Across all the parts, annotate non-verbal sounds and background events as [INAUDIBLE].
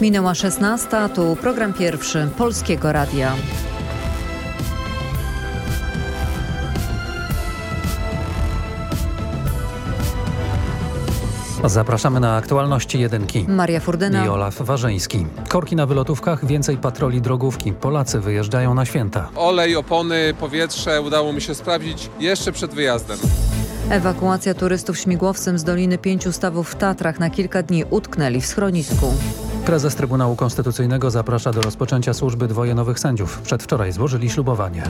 Minęła 16, tu program pierwszy Polskiego Radia. Zapraszamy na aktualności jedynki. Maria Furdyna i Olaf Warzyński. Korki na wylotówkach, więcej patroli drogówki. Polacy wyjeżdżają na święta. Olej, opony, powietrze udało mi się sprawdzić jeszcze przed wyjazdem. Ewakuacja turystów śmigłowcem z Doliny Pięciu Stawów w Tatrach na kilka dni utknęli w schronisku. Prezes Trybunału Konstytucyjnego zaprasza do rozpoczęcia służby dwoje nowych sędziów. Przedwczoraj złożyli ślubowanie.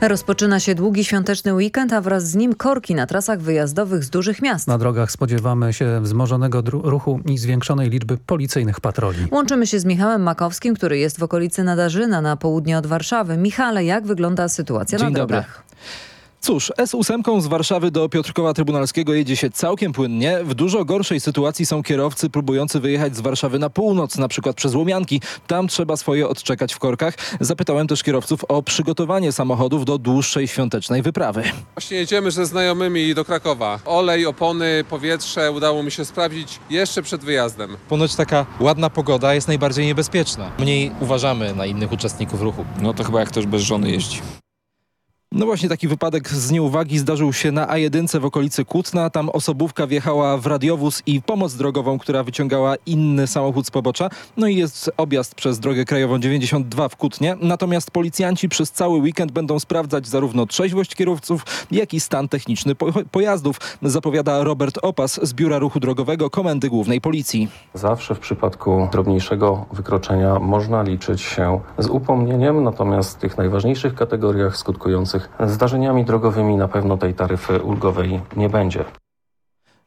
Rozpoczyna się długi świąteczny weekend, a wraz z nim korki na trasach wyjazdowych z dużych miast. Na drogach spodziewamy się wzmożonego ruchu i zwiększonej liczby policyjnych patroli. Łączymy się z Michałem Makowskim, który jest w okolicy Nadarzyna na południe od Warszawy. Michale, jak wygląda sytuacja Dzień na dobry. Cóż, S8 z Warszawy do Piotrkowa Trybunalskiego jedzie się całkiem płynnie. W dużo gorszej sytuacji są kierowcy próbujący wyjechać z Warszawy na północ, na przykład przez Łomianki. Tam trzeba swoje odczekać w korkach. Zapytałem też kierowców o przygotowanie samochodów do dłuższej świątecznej wyprawy. Właśnie jedziemy ze znajomymi do Krakowa. Olej, opony, powietrze udało mi się sprawdzić jeszcze przed wyjazdem. Ponoć taka ładna pogoda jest najbardziej niebezpieczna. Mniej uważamy na innych uczestników ruchu. No to chyba jak ktoś bez żony jeździ. No właśnie taki wypadek z nieuwagi zdarzył się na A1 w okolicy Kutna. Tam osobówka wjechała w radiowóz i pomoc drogową, która wyciągała inny samochód z pobocza. No i jest objazd przez drogę krajową 92 w Kutnie. Natomiast policjanci przez cały weekend będą sprawdzać zarówno trzeźwość kierowców, jak i stan techniczny po pojazdów. Zapowiada Robert Opas z Biura Ruchu Drogowego Komendy Głównej Policji. Zawsze w przypadku drobniejszego wykroczenia można liczyć się z upomnieniem, natomiast w tych najważniejszych kategoriach skutkujących zdarzeniami drogowymi na pewno tej taryfy ulgowej nie będzie.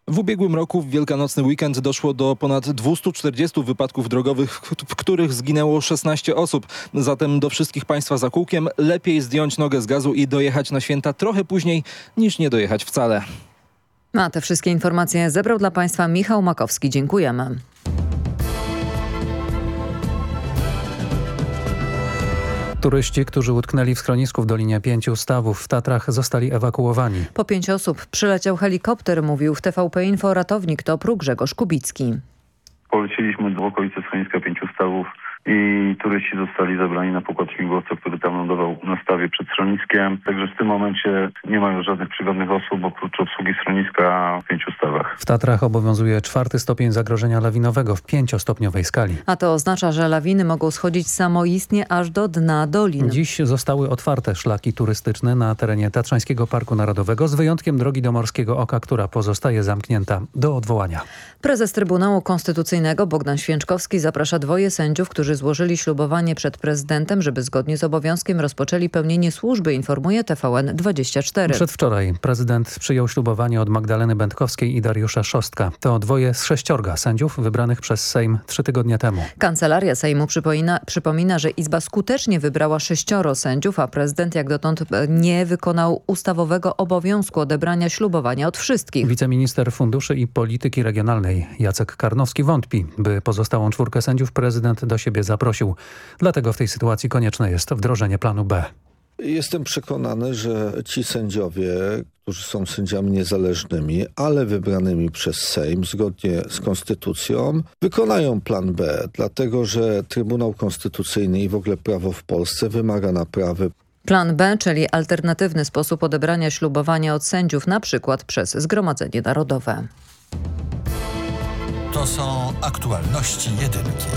W ubiegłym roku w wielkanocny weekend doszło do ponad 240 wypadków drogowych, w których zginęło 16 osób. Zatem do wszystkich Państwa za kółkiem lepiej zdjąć nogę z gazu i dojechać na święta trochę później niż nie dojechać wcale. A te wszystkie informacje zebrał dla Państwa Michał Makowski. Dziękujemy. Turyści, którzy utknęli w schronisku w Dolinie Pięciu Stawów w Tatrach zostali ewakuowani. Po pięć osób przyleciał helikopter, mówił w TVP Info ratownik TOPR Grzegorz Kubicki. Poleciliśmy w okolice schroniska Pięciu Stawów i turyści zostali zabrani na pokład śmigłowca, który tam lądował na stawie przed schroniskiem. Także w tym momencie nie ma już żadnych przygodnych osób oprócz obsługi schroniska w Pięciu Stawach. W Tatrach obowiązuje czwarty stopień zagrożenia lawinowego w pięciostopniowej skali. A to oznacza, że lawiny mogą schodzić samoistnie aż do dna dolin. Dziś zostały otwarte szlaki turystyczne na terenie Tatrzańskiego Parku Narodowego z wyjątkiem drogi do Morskiego Oka, która pozostaje zamknięta do odwołania. Prezes Trybunału Konstytucyjnego Bogdan Święczkowski zaprasza dwoje sędziów, którzy złożyli ślubowanie przed prezydentem, żeby zgodnie z obowiązkiem rozpoczęli pełnienie służby, informuje TVN24. Przedwczoraj prezydent przyjął ślubowanie od Magdaleny Będkowskiej i Dariusza Szostka. To dwoje z sześciorga sędziów wybranych przez Sejm trzy tygodnie temu. Kancelaria Sejmu przypomina, przypomina, że Izba skutecznie wybrała sześcioro sędziów, a prezydent jak dotąd nie wykonał ustawowego obowiązku odebrania ślubowania od wszystkich. Wiceminister Funduszy i Polityki Regionalnej Jacek Karnowski wątpi, by pozostałą czwórkę sędziów prezydent do siebie zaprosił. Dlatego w tej sytuacji konieczne jest wdrożenie planu B. Jestem przekonany, że ci sędziowie, którzy są sędziami niezależnymi, ale wybranymi przez Sejm zgodnie z konstytucją, wykonają plan B, dlatego że Trybunał Konstytucyjny i w ogóle prawo w Polsce wymaga naprawy. Plan B, czyli alternatywny sposób odebrania ślubowania od sędziów, na przykład przez Zgromadzenie Narodowe. To są aktualności jedynki.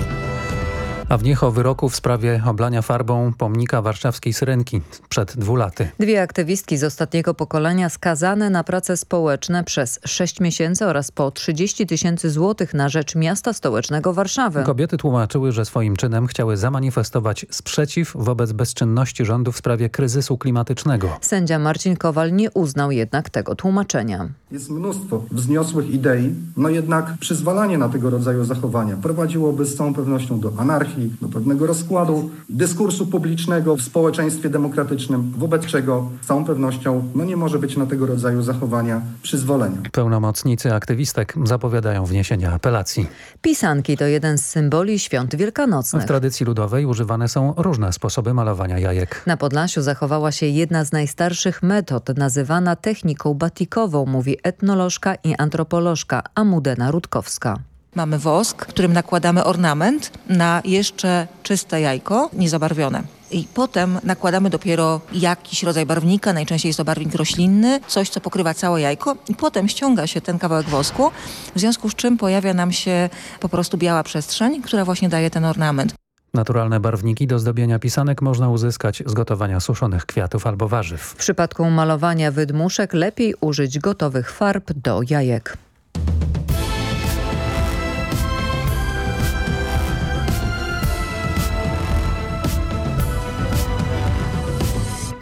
A w nich o wyroku w sprawie oblania farbą pomnika warszawskiej Syrenki przed dwu laty. Dwie aktywistki z ostatniego pokolenia skazane na prace społeczne przez 6 miesięcy oraz po 30 tysięcy złotych na rzecz miasta stołecznego Warszawy. Kobiety tłumaczyły, że swoim czynem chciały zamanifestować sprzeciw wobec bezczynności rządu w sprawie kryzysu klimatycznego. Sędzia Marcin Kowal nie uznał jednak tego tłumaczenia. Jest mnóstwo wzniosłych idei, no jednak przyzwalanie na tego rodzaju zachowania prowadziłoby z całą pewnością do anarchii, hierarchii, do pewnego rozkładu dyskursu publicznego w społeczeństwie demokratycznym, wobec czego z całą pewnością no nie może być na tego rodzaju zachowania przyzwolenia. Pełnomocnicy aktywistek zapowiadają wniesienie apelacji. Pisanki to jeden z symboli świąt W wielkanocnych. tradycji ludowej używane są różne sposoby malowania jajek. Na Podlasiu zachowała się jedna z najstarszych metod, nazywana techniką batikową, mówi etnolożka i antropolożka Amudena Rutkowska. Mamy wosk, którym nakładamy ornament na jeszcze czyste jajko, niezabarwione. I potem nakładamy dopiero jakiś rodzaj barwnika, najczęściej jest to barwnik roślinny, coś co pokrywa całe jajko i potem ściąga się ten kawałek wosku, w związku z czym pojawia nam się po prostu biała przestrzeń, która właśnie daje ten ornament. Naturalne barwniki do zdobienia pisanek można uzyskać z gotowania suszonych kwiatów albo warzyw. W przypadku malowania wydmuszek lepiej użyć gotowych farb do jajek.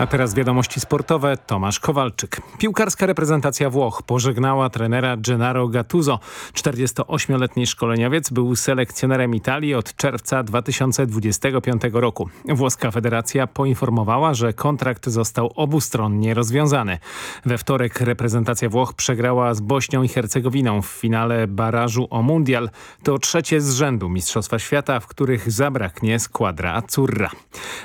A teraz wiadomości sportowe. Tomasz Kowalczyk. Piłkarska reprezentacja Włoch pożegnała trenera Gennaro Gattuso. 48-letni szkoleniowiec był selekcjonerem Italii od czerwca 2025 roku. Włoska federacja poinformowała, że kontrakt został obustronnie rozwiązany. We wtorek reprezentacja Włoch przegrała z Bośnią i Hercegowiną w finale barażu o Mundial. To trzecie z rzędu Mistrzostwa Świata, w których zabraknie składra Azzurra.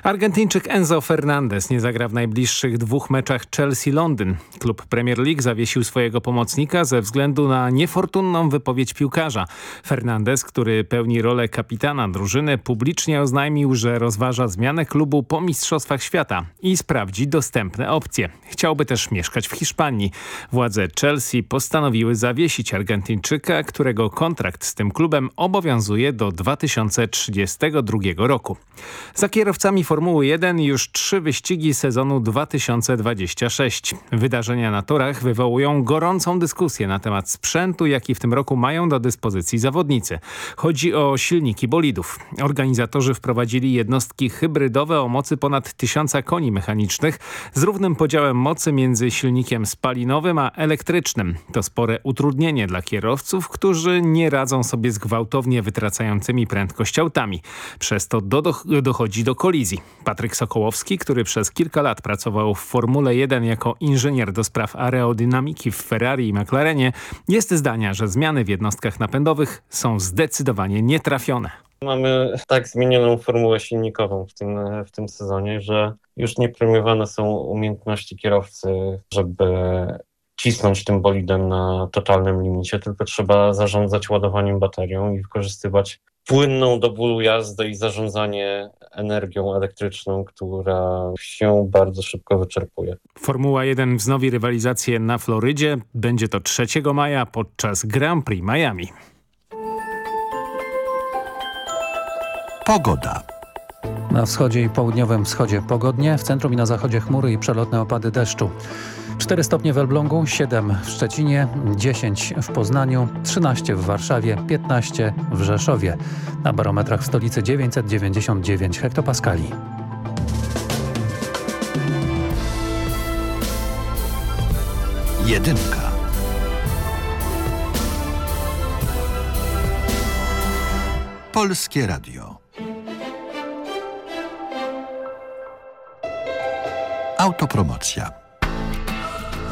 Argentyńczyk Enzo Fernandez nie zagra w najbliższych dwóch meczach Chelsea-Londyn. Klub Premier League zawiesił swojego pomocnika ze względu na niefortunną wypowiedź piłkarza. Fernandez, który pełni rolę kapitana drużyny, publicznie oznajmił, że rozważa zmianę klubu po Mistrzostwach Świata i sprawdzi dostępne opcje. Chciałby też mieszkać w Hiszpanii. Władze Chelsea postanowiły zawiesić Argentyńczyka, którego kontrakt z tym klubem obowiązuje do 2032 roku. Za kierowcami Formuły 1 już trzy wyścigi sezonu 2026. Wydarzenia na torach wywołują gorącą dyskusję na temat sprzętu, jaki w tym roku mają do dyspozycji zawodnicy. Chodzi o silniki bolidów. Organizatorzy wprowadzili jednostki hybrydowe o mocy ponad 1000 koni mechanicznych z równym podziałem mocy między silnikiem spalinowym a elektrycznym. To spore utrudnienie dla kierowców, którzy nie radzą sobie z gwałtownie wytracającymi prędkość autami. Przez to do, dochodzi do kolizji. Patryk Sokołowski, który przez kilka lat pracował w Formule 1 jako inżynier do spraw aerodynamiki w Ferrari i McLarenie, jest zdania, że zmiany w jednostkach napędowych są zdecydowanie nietrafione. Mamy tak zmienioną formułę silnikową w tym, w tym sezonie, że już nie premiowane są umiejętności kierowcy, żeby cisnąć tym bolidem na totalnym limicie, tylko trzeba zarządzać ładowaniem baterią i wykorzystywać płynną do bólu jazdę i zarządzanie energią elektryczną, która się bardzo szybko wyczerpuje. Formuła 1 wznowi rywalizację na Florydzie. Będzie to 3 maja podczas Grand Prix Miami. Pogoda. Na wschodzie i południowym wschodzie pogodnie, w centrum i na zachodzie chmury i przelotne opady deszczu. 4 stopnie w Elblągu, 7 w Szczecinie, 10 w Poznaniu, 13 w Warszawie, 15 w Rzeszowie. Na barometrach w stolicy 999 hektopaskali. Jedynka. Polskie Radio. Autopromocja.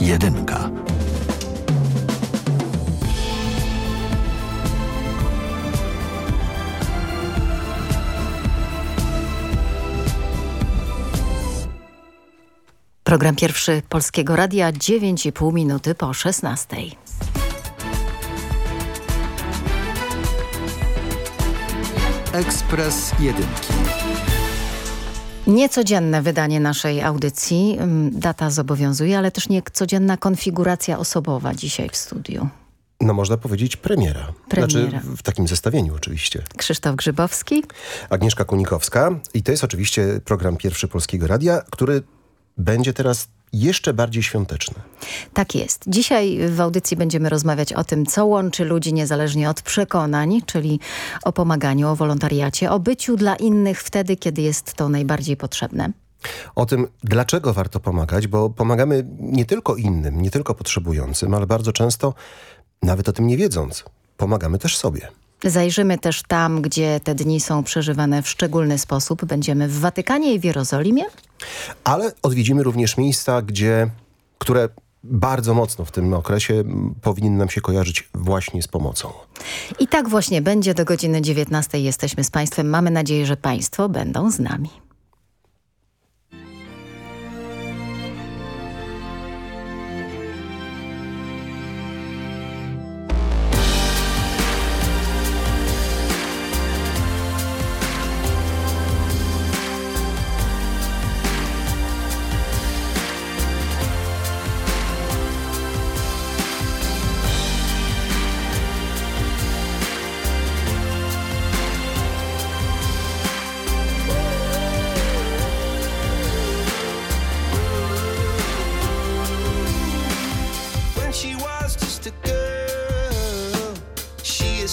Jedynka. Program pierwszy Polskiego Radia 9,5 minuty po 16. Ekspres Jedynki. Niecodzienne wydanie naszej audycji. Mm, Data zobowiązuje, ale też niecodzienna konfiguracja osobowa dzisiaj w studiu. No można powiedzieć premiera. Premiera. Znaczy w takim zestawieniu oczywiście. Krzysztof Grzybowski. Agnieszka Kunikowska i to jest oczywiście program Pierwszy Polskiego Radia, który będzie teraz jeszcze bardziej świąteczny. Tak jest. Dzisiaj w audycji będziemy rozmawiać o tym, co łączy ludzi niezależnie od przekonań, czyli o pomaganiu, o wolontariacie, o byciu dla innych wtedy, kiedy jest to najbardziej potrzebne. O tym, dlaczego warto pomagać, bo pomagamy nie tylko innym, nie tylko potrzebującym, ale bardzo często, nawet o tym nie wiedząc, pomagamy też sobie. Zajrzymy też tam, gdzie te dni są przeżywane w szczególny sposób. Będziemy w Watykanie i w Jerozolimie. Ale odwiedzimy również miejsca, gdzie, które bardzo mocno w tym okresie m, powinny nam się kojarzyć właśnie z pomocą. I tak właśnie będzie do godziny 19. Jesteśmy z Państwem. Mamy nadzieję, że Państwo będą z nami.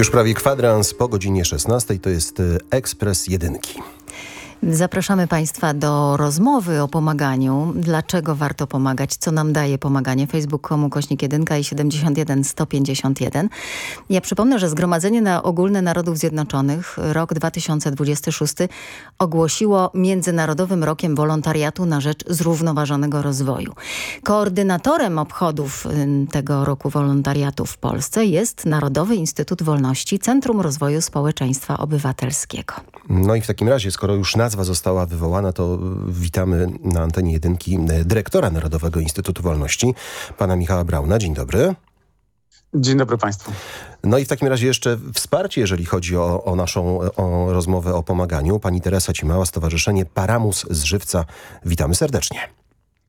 Już prawie kwadrans po godzinie 16 to jest y, Ekspres Jedynki. Zapraszamy Państwa do rozmowy o pomaganiu. Dlaczego warto pomagać? Co nam daje pomaganie? Facebook.com kośnik 1 i 71 151. Ja przypomnę, że Zgromadzenie na Ogólne Narodów Zjednoczonych rok 2026 ogłosiło Międzynarodowym Rokiem Wolontariatu na rzecz zrównoważonego rozwoju. Koordynatorem obchodów tego roku wolontariatu w Polsce jest Narodowy Instytut Wolności Centrum Rozwoju Społeczeństwa Obywatelskiego. No i w takim razie, skoro już nazwa została wywołana, to witamy na antenie jedynki e, dyrektora Narodowego Instytutu Wolności, pana Michała Brauna. Dzień dobry. Dzień dobry Państwu. No i w takim razie jeszcze wsparcie, jeżeli chodzi o, o naszą o rozmowę o pomaganiu. Pani Teresa Cimała, Stowarzyszenie Paramus z Żywca. Witamy serdecznie.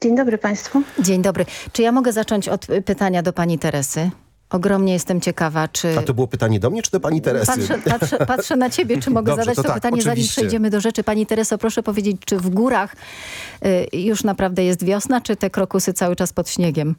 Dzień dobry Państwu. Dzień dobry. Czy ja mogę zacząć od pytania do Pani Teresy? Ogromnie jestem ciekawa, czy... A to było pytanie do mnie, czy do pani Teresy? Patrzę, patrzę, patrzę na ciebie, czy mogę Dobrze, zadać to to, tak, pytanie, zanim oczywiście. przejdziemy do rzeczy. Pani Tereso, proszę powiedzieć, czy w górach y, już naprawdę jest wiosna, czy te krokusy cały czas pod śniegiem?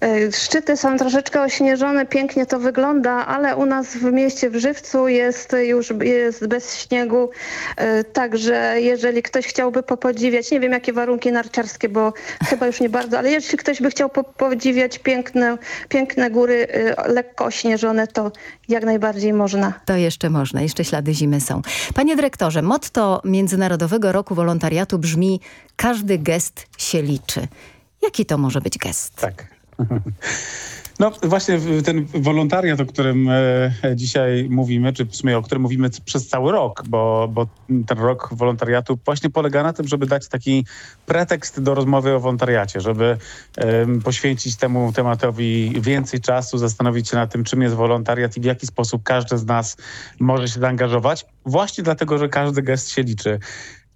E, Szczyty są troszeczkę ośnieżone, pięknie to wygląda, ale u nas w mieście w Żywcu jest już jest bez śniegu, e, także jeżeli ktoś chciałby popodziwiać, nie wiem jakie warunki narciarskie, bo chyba już nie bardzo, ale jeśli ktoś by chciał po- podziwiać piękne, piękne góry e, lekko ośnieżone, to jak najbardziej można. To jeszcze można, jeszcze ślady zimy są. Panie dyrektorze, motto Międzynarodowego Roku Wolontariatu brzmi każdy gest się liczy. Jaki to może być gest? Tak. No właśnie ten wolontariat, o którym e, dzisiaj mówimy, czy w sumie o którym mówimy przez cały rok, bo, bo ten rok wolontariatu właśnie polega na tym, żeby dać taki pretekst do rozmowy o wolontariacie, żeby em, poświęcić temu tematowi więcej czasu, zastanowić się nad tym, czym jest wolontariat i w jaki sposób każdy z nas może się zaangażować, właśnie dlatego, że każdy gest się liczy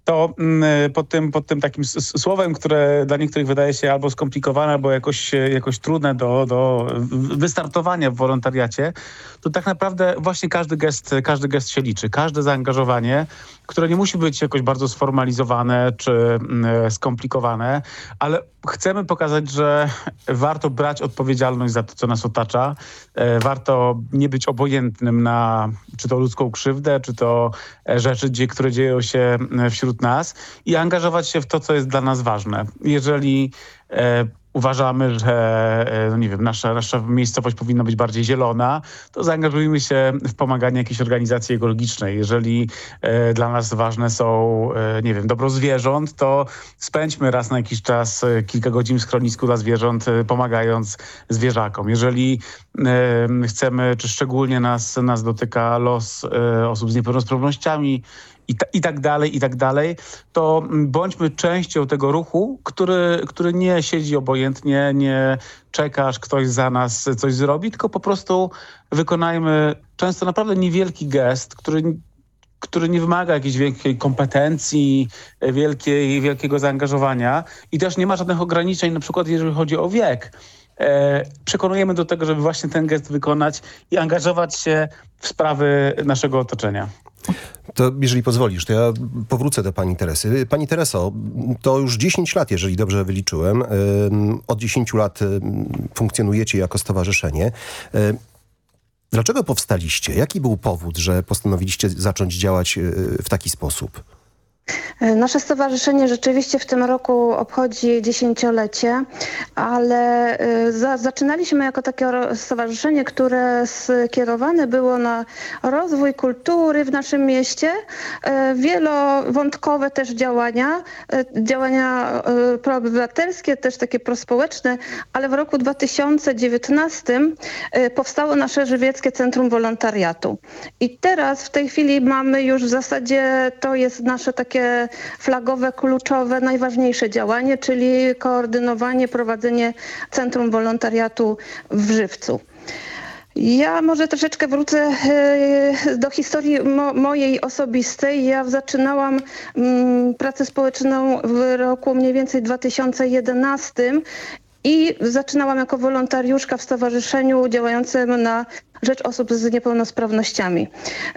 to mm, pod tym, pod tym takim słowem, które dla niektórych wydaje się albo skomplikowane, albo jakoś, e, jakoś trudne do, do wystartowania w wolontariacie, to tak naprawdę właśnie każdy gest, każdy gest się liczy. Każde zaangażowanie, które nie musi być jakoś bardzo sformalizowane czy mm, skomplikowane, ale chcemy pokazać, że warto brać odpowiedzialność za to, co nas otacza. E, Warto nie być obojętnym na czy to ludzką krzywdę, czy to e, rzeczy, które dzieją się m, wśród nas i angażować się w to, co jest dla nas ważne. Jeżeli e, uważamy, że e, no nie wiem, nasza, nasza miejscowość powinna być bardziej zielona, to zaangażujmy się w pomaganie jakiejś organizacji ekologicznej. Jeżeli e, dla nas ważne są, e, nie wiem, dobro zwierząt, to spędźmy raz na jakiś czas e, kilka godzin w schronisku dla zwierząt, e, pomagając zwierzakom. Jeżeli e, chcemy, czy szczególnie nas, nas dotyka los osób z niepełnosprawnościami, i, ta, i tak dalej, i tak dalej, to mm, bądźmy częścią tego ruchu, który, który nie siedzi obojętnie, nie czeka, aż ktoś za nas coś zrobi, tylko po prostu wykonajmy często naprawdę niewielki gest, który który nie wymaga jakiejś wielkiej kompetencji, wielkiej, wielkiego zaangażowania i też nie ma żadnych ograniczeń, na przykład jeżeli chodzi o wiek. E, przekonujemy do tego, żeby właśnie ten gest wykonać i angażować się w sprawy naszego otoczenia. To jeżeli pozwolisz, to ja powrócę do pani Teresy. Pani Tereso, to już 10 lat, jeżeli dobrze wyliczyłem. Od 10 lat funkcjonujecie jako stowarzyszenie. Dlaczego powstaliście? Jaki był powód, że postanowiliście zacząć działać y, w taki sposób? E, Nasze stowarzyszenie rzeczywiście w tym roku obchodzi dziesięciolecie, ale e, za, zaczynaliśmy jako takie stowarzyszenie, które skierowane było na rozwój kultury w naszym mieście, e, wielowątkowe też działania, działania proobywatelskie, też takie prospołeczne, ale w roku 2019 e, powstało nasze Żywieckie Centrum Wolontariatu. I teraz w tej chwili mamy już w zasadzie, to jest nasze takie flagowe, kluczowe, najważniejsze działanie, czyli koordynowanie, prowadzenie Centrum Wolontariatu w Żywcu. Ja może troszeczkę wrócę e, do historii mo mojej osobistej. Ja zaczynałam mm, pracę społeczną w roku mniej więcej 2011 i zaczynałam jako wolontariuszka w stowarzyszeniu działającym na rzecz osób z niepełnosprawnościami.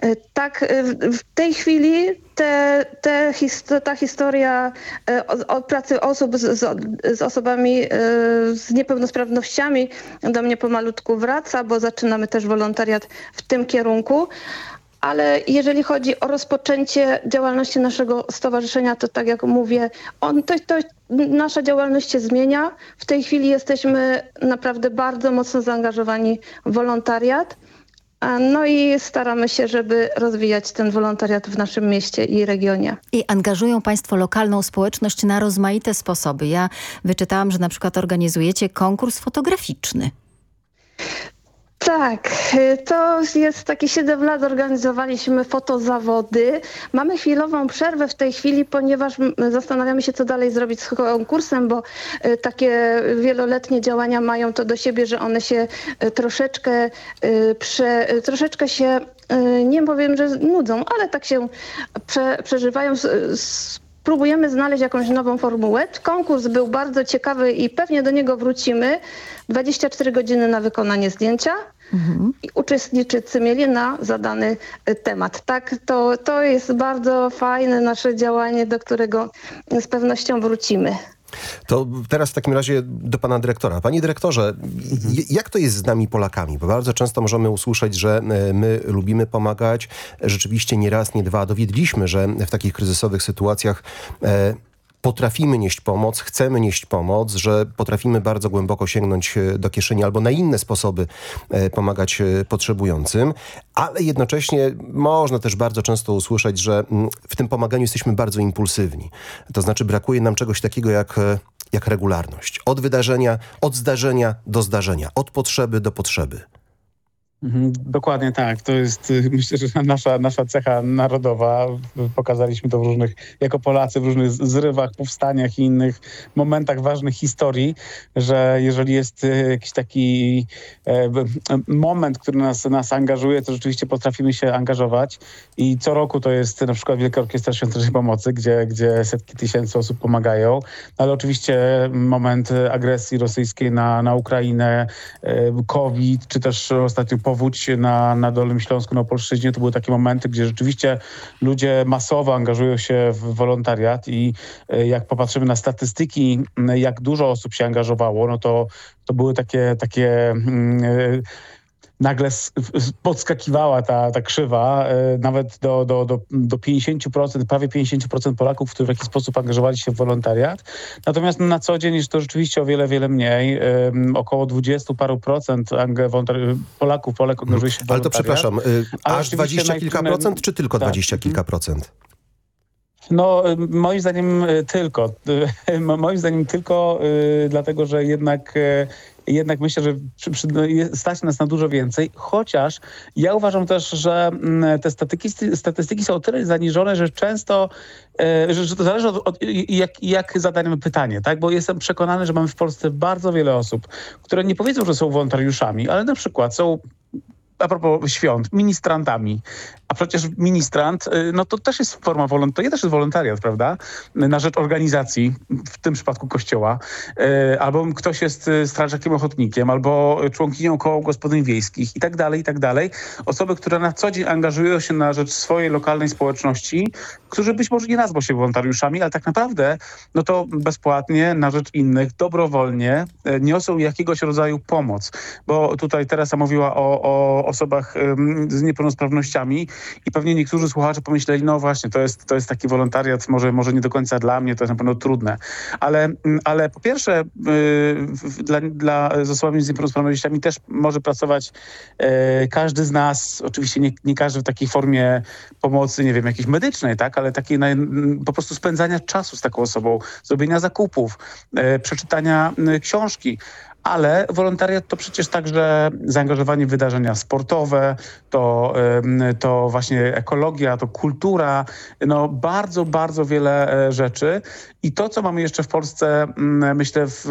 E, Tak, e, w tej chwili te, te his- ta historia e, o, o pracy osób z, z, z osobami z niepełnosprawnościami do mnie pomalutku wraca, bo zaczynamy też wolontariat w tym kierunku. Ale jeżeli chodzi o rozpoczęcie działalności naszego stowarzyszenia, to tak jak mówię, on, to, to nasza działalność się zmienia. W tej chwili jesteśmy naprawdę bardzo mocno zaangażowani w wolontariat. No i staramy się, żeby rozwijać ten wolontariat w naszym mieście i regionie. I angażują Państwo lokalną społeczność na rozmaite sposoby. Ja wyczytałam, że na przykład organizujecie konkurs fotograficzny. Tak, y, to jest takie 7 lat, organizowaliśmy fotozawody. Mamy chwilową przerwę w tej chwili, ponieważ zastanawiamy się, co dalej zrobić z konkursem, bo y, takie wieloletnie działania mają to do siebie, że one się y, troszeczkę, prze, troszeczkę się, nie powiem, że nudzą, ale tak się prze, przeżywają. S- s- Próbujemy znaleźć jakąś nową formułę. Konkurs był bardzo ciekawy i pewnie do niego wrócimy. 24 godziny na wykonanie zdjęcia i uczestniczycy mieli na zadany y, temat. Tak, to, to jest bardzo fajne nasze działanie, do którego z pewnością wrócimy. To teraz w takim razie do pana dyrektora. Panie dyrektorze, jak to jest z nami Polakami? Bo bardzo często możemy usłyszeć, że e, my lubimy pomagać. Rzeczywiście nie raz, nie dwa dowiedliśmy, że w takich kryzysowych sytuacjach e, potrafimy nieść pomoc, chcemy nieść pomoc, że potrafimy bardzo głęboko sięgnąć e, do kieszeni albo na inne sposoby e, pomagać e, potrzebującym, ale jednocześnie można też bardzo często usłyszeć, że mm, w tym pomaganiu jesteśmy bardzo impulsywni. To znaczy brakuje nam czegoś takiego jak, jak regularność. Od wydarzenia, od zdarzenia do zdarzenia, od potrzeby do potrzeby. Mhm, Dokładnie tak. To jest y, [LAUGHS] myślę, że nasza, nasza cecha narodowa. Pokazaliśmy to w różnych, jako Polacy, w różnych zrywach, powstaniach i innych momentach ważnych historii, że jeżeli jest y, jakiś taki e, moment, który nas, nas angażuje, to rzeczywiście potrafimy się angażować. I co roku to jest na przykład Wielka Orkiestra Świątecznej Pomocy, gdzie, gdzie setki tysięcy osób pomagają. Ale oczywiście moment agresji rosyjskiej na, na Ukrainę, e, COVID, czy też ostatnio powódź na, na Dolnym Śląsku, na Opolszczyźnie, to były takie momenty, gdzie rzeczywiście ludzie masowo angażują się w wolontariat i e, jak popatrzymy na statystyki, jak dużo osób się angażowało, no to, to były takie, takie mm, e, nagle podskakiwała ta, ta krzywa e, nawet do, do, do, do 50%, prawie 50% Polaków, którzy w jakiś sposób angażowali się w wolontariat. Natomiast na co dzień jest to rzeczywiście o wiele, wiele mniej. Około 20 paru procent Polaków, Polek angażuje się w Ale to wolontariat. przepraszam, y, Ale aż oczywiście dwadzieścia naj- kilka naj- procent, czy tylko tak. dwadzieścia kilka procent? No, y, moim zdaniem tylko. [LAUGHS] Mo- Moim zdaniem tylko, dlatego że jednak, y, jednak myślę, że przy, przy, no, stać nas na dużo więcej, chociaż ja uważam też, że mm, te statystyki, statystyki są o tyle zaniżone, że często, y, że, że to zależy od, od jak, jak pytanie, tak? Bo jestem przekonany, że mamy w Polsce bardzo wiele osób, które nie powiedzą, że są wolontariuszami, ale na przykład są a propos świąt, ministrantami. A przecież ministrant, y, no to też jest forma wolontariatu, to też jest wolontariat, prawda? Na rzecz organizacji, w tym przypadku kościoła. Y, Albo ktoś jest y, strażakiem ochotnikiem, albo członkinią koła gospodyń wiejskich i tak dalej, i tak dalej. Osoby, które na co dzień angażują się na rzecz swojej lokalnej społeczności, którzy być może nie nazwą się wolontariuszami, ale tak naprawdę, no to bezpłatnie, na rzecz innych, dobrowolnie niosą jakiegoś rodzaju pomoc. Bo tutaj Teresa mówiła o, o osobach z niepełnosprawnościami i pewnie niektórzy słuchacze pomyśleli, no właśnie, to jest, to jest taki wolontariat, może, może nie do końca dla mnie, to jest na pewno trudne. Ale, mm, ale po pierwsze, y, w- dla, dla, z osobami z niepełnosprawnościami też może pracować y, każdy z nas, oczywiście nie, nie każdy w takiej formie pomocy, nie wiem, jakiejś medycznej, tak, ale takiej po prostu spędzania czasu z taką osobą, zrobienia zakupów, y, przeczytania y, książki. Ale wolontariat to przecież także zaangażowanie w wydarzenia sportowe, to, to właśnie ekologia, to kultura, no bardzo, bardzo wiele e, rzeczy. I to, co mamy jeszcze w Polsce, mm, myślę, w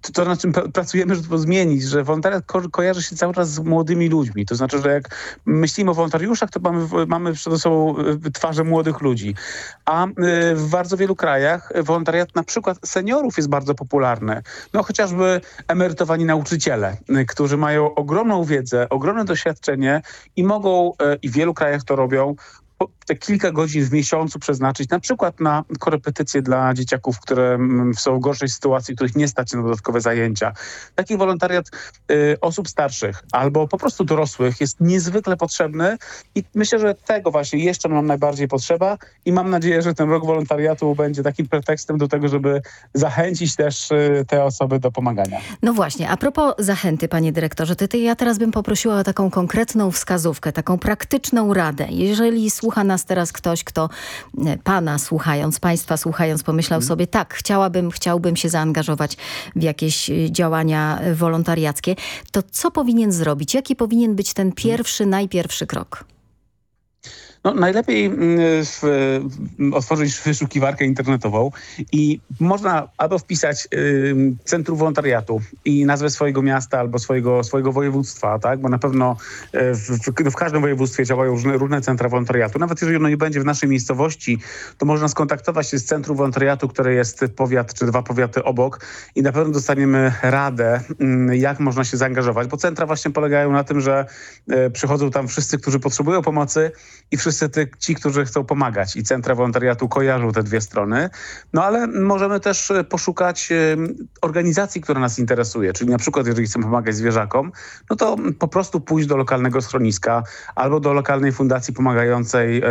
to, to na czym pr- pracujemy, żeby to zmienić, że wolontariat ko kojarzy się cały czas z młodymi ludźmi. To znaczy, że jak myślimy o wolontariuszach, to mamy, mamy przed sobą y, twarze młodych ludzi. A y, w bardzo wielu krajach wolontariat na przykład seniorów jest bardzo popularny. No chociażby emerytowani nauczyciele, y, którzy mają ogromną wiedzę, ogromne doświadczenie i mogą, i w wielu krajach to robią, te kilka godzin w miesiącu przeznaczyć na przykład na korepetycje dla dzieciaków, które mm, są w gorszej sytuacji, których nie stać na dodatkowe zajęcia. Taki wolontariat y, osób starszych albo po prostu dorosłych jest niezwykle potrzebny i myślę, że tego właśnie jeszcze nam najbardziej potrzeba i mam nadzieję, że ten rok wolontariatu będzie takim pretekstem do tego, żeby zachęcić też y, te osoby do pomagania. No właśnie, a propos zachęty, panie dyrektorze, to, to ja teraz bym poprosiła o taką konkretną wskazówkę, taką praktyczną radę. Jeżeli słucha nas teraz ktoś, kto e, pana słuchając, państwa słuchając, pomyślał sobie, tak, chciałabym, chciałbym się zaangażować w jakieś e, działania e, wolontariackie, to co powinien zrobić? Jaki powinien być ten pierwszy, najpierwszy krok? No, najlepiej mm, w, otworzyć wyszukiwarkę internetową i można albo wpisać y, Centrum Wolontariatu i nazwę swojego miasta albo swojego, swojego województwa, tak? bo na pewno y, w, w, w każdym województwie działają różne, różne centra wolontariatu. Nawet jeżeli ono nie będzie w naszej miejscowości, to można skontaktować się z Centrum Wolontariatu, które jest powiat czy dwa powiaty obok i na pewno dostaniemy radę, mm, jak można się zaangażować, bo centra właśnie polegają na tym, że y, przychodzą tam wszyscy, którzy potrzebują pomocy i wszyscy ty, ci, którzy chcą pomagać. I centra wolontariatu kojarzą te dwie strony. No ale możemy też e, poszukać e, organizacji, która nas interesuje. Czyli na przykład, jeżeli chcemy pomagać zwierzakom, no to po prostu pójść do lokalnego schroniska albo do lokalnej fundacji pomagającej